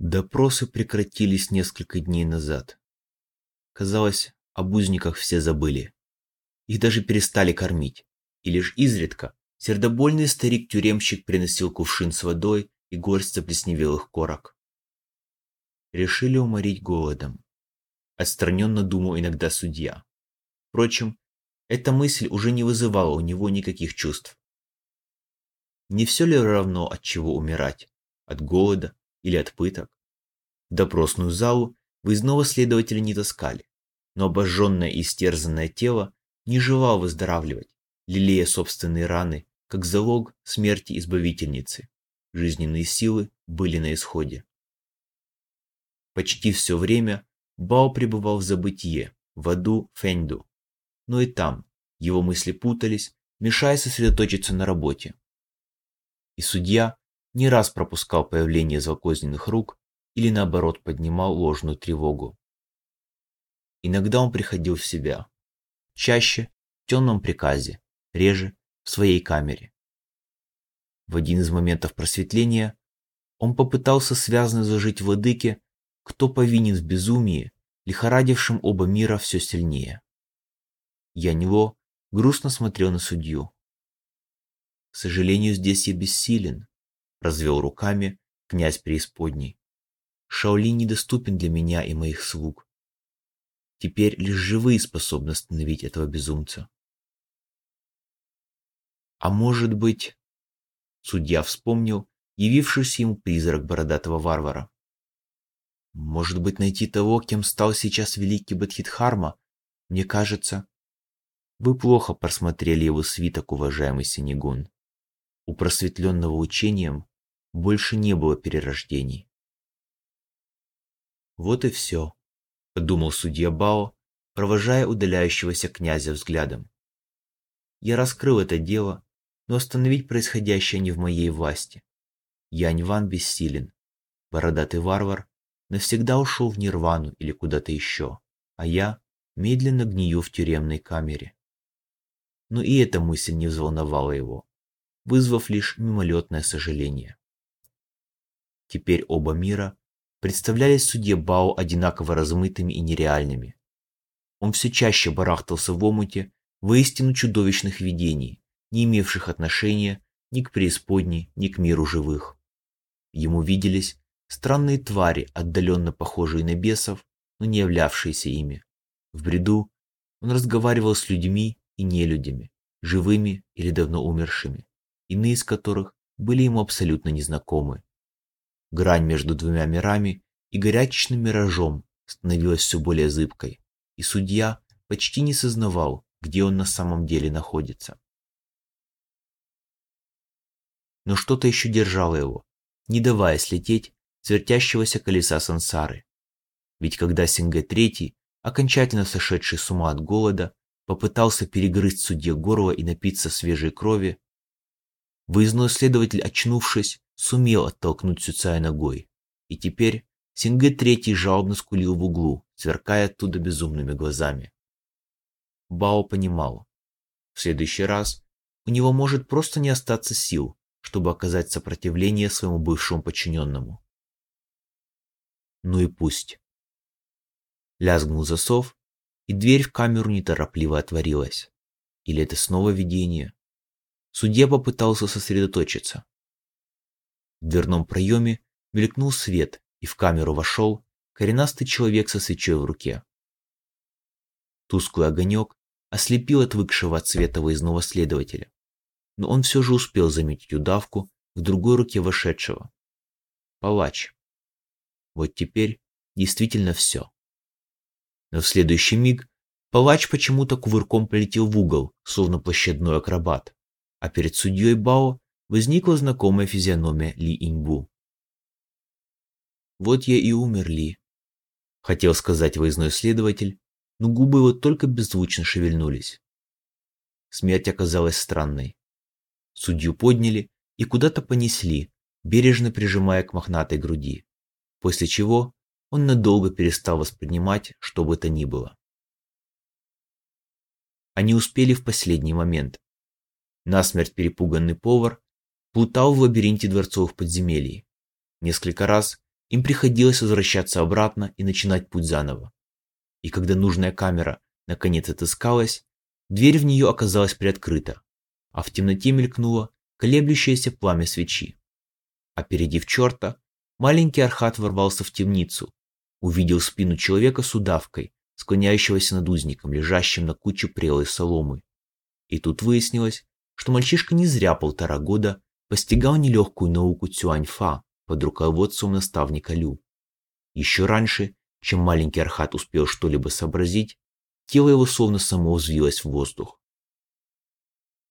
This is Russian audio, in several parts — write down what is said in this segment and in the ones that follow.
Допросы прекратились несколько дней назад. Казалось, об узниках все забыли. Их даже перестали кормить, и лишь изредка сердобольный старик-тюремщик приносил кувшин с водой и горсть заплесневелых корок. Решили уморить голодом. Отстраненно думал иногда судья. Впрочем, эта мысль уже не вызывала у него никаких чувств. Не все ли равно от чего умирать? От голода или от пыток? В допросную залу выездного следователя не таскали, но обожженное и истерзанное тело не желало выздоравливать, лелея собственные раны, как залог смерти избавительницы. Жизненные силы были на исходе. Почти все время Бао пребывал в забытие, в аду Фэньду. Но и там его мысли путались, мешая сосредоточиться на работе. И судья не раз пропускал появление злокозненных рук или наоборот поднимал ложную тревогу. Иногда он приходил в себя. Чаще в темном приказе, реже в своей камере. В один из моментов просветления он попытался связно зажить владыке, кто повинен в безумии, лихорадившем оба мира все сильнее. Яньло грустно смотрел на судью. К сожалению, здесь я бессилен, развел руками князь преисподней. Шаолинь недоступен для меня и моих слуг. Теперь лишь живые способны остановить этого безумца. А может быть, судья вспомнил явившийся ему призрак бородатого варвара. Может быть, найти того, кем стал сейчас великий Бадхидхарма? Мне кажется, вы плохо просмотрели его свиток, уважаемый Синегун. У просветленного учением больше не было перерождений. Вот и все, подумал судья Бао, провожая удаляющегося князя взглядом. Я раскрыл это дело, но остановить происходящее не в моей власти. Янь Ван бессилен. Бородатый варвар навсегда ушел в нирвану или куда-то еще, а я медленно гнию в тюремной камере. Но и эта мысль не взволновала его, вызвав лишь мимолетное сожаление. Теперь оба мира представлялись судье Бао одинаково размытыми и нереальными. Он все чаще барахтался в омуте воистину чудовищных видений, не имевших отношения ни к преисподней, ни к миру живых. Ему виделись странные твари, отдаленно похожие на бесов, но не являвшиеся ими. В бреду он разговаривал с людьми и нелюдями, живыми или давно умершими, иные из которых были ему абсолютно незнакомы. Грань между двумя мирами и горячечным миражом становилась все более зыбкой, и судья почти не сознавал, где он на самом деле находится. Но что-то еще держало его, не давая слететь с вертящегося колеса сансары. Ведь когда Синге Третий, окончательно сошедший с ума от голода, попытался перегрызть судье горло и напиться свежей крови, выездной следователь, очнувшись, сумел оттолкнуть Сюцая ногой, и теперь Синге Третий жалобно скулил в углу, сверкая оттуда безумными глазами. Бао понимал, в следующий раз у него может просто не остаться сил, чтобы оказать сопротивление своему бывшему подчиненному. Ну и пусть. Лязгнул засов, и дверь в камеру неторопливо отворилась. Или это снова видение? Судья попытался сосредоточиться. В дверном проеме мелькнул свет, и в камеру вошел коренастый человек со свечой в руке. Тусклый огонек ослепил отвыкшего от света выездного следователя, но он все же успел заметить удавку в другой руке вошедшего. Палач. Вот теперь действительно все. Но в следующий миг палач почему-то кувырком полетел в угол, словно площадной акробат, а перед судьей Бао возникла знакомая физиономия Ли Иньбу. «Вот я и умер, Ли», — хотел сказать выездной следователь, но губы его только беззвучно шевельнулись. Смерть оказалась странной. Судью подняли и куда-то понесли, бережно прижимая к мохнатой груди, после чего он надолго перестал воспринимать что бы то ни было. Они успели в последний момент. Насмерть перепуганный повар плутал в лабиринте дворцовых подземелий. Несколько раз им приходилось возвращаться обратно и начинать путь заново. И когда нужная камера наконец отыскалась, дверь в нее оказалась приоткрыта, а в темноте мелькнуло колеблющееся пламя свечи. Опередив черта, маленький Архат ворвался в темницу, увидел спину человека с удавкой, склоняющегося над узником, лежащим на куче прелой соломы. И тут выяснилось, что мальчишка не зря полтора года постигал нелегкую науку Цюаньфа под руководством наставника Лю. Еще раньше, чем маленький Архат успел что-либо сообразить, тело его словно само взвилось в воздух.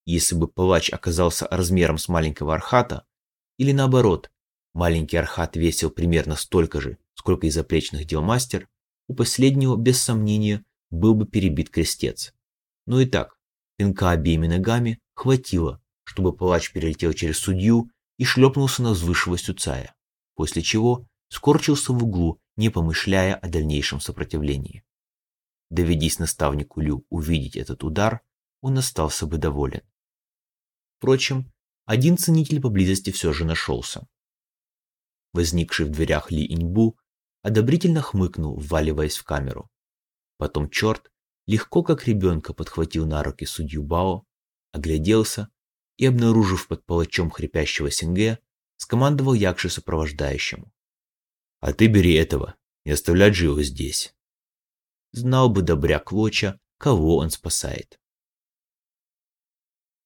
Если бы палач оказался размером с маленького Архата, или наоборот, маленький Архат весил примерно столько же, сколько и заплечных дел мастер, у последнего, без сомнения, был бы перебит крестец. Но и так, пинка обеими ногами хватило, чтобы палач перелетел через судью и шлепнулся на взвышивость Уцая, после чего скорчился в углу, не помышляя о дальнейшем сопротивлении. Доведись наставнику Лю увидеть этот удар, он остался бы доволен. Впрочем, один ценитель поблизости все же нашелся. Возникший в дверях Ли Иньбу одобрительно хмыкнул, вваливаясь в камеру. Потом черт легко как ребенка подхватил на руки судью Бао, огляделся и, обнаружив под палачом хрипящего Синге, скомандовал Якши сопровождающему. «А ты бери этого, не оставлять же его здесь». Знал бы добряк Лоча, кого он спасает.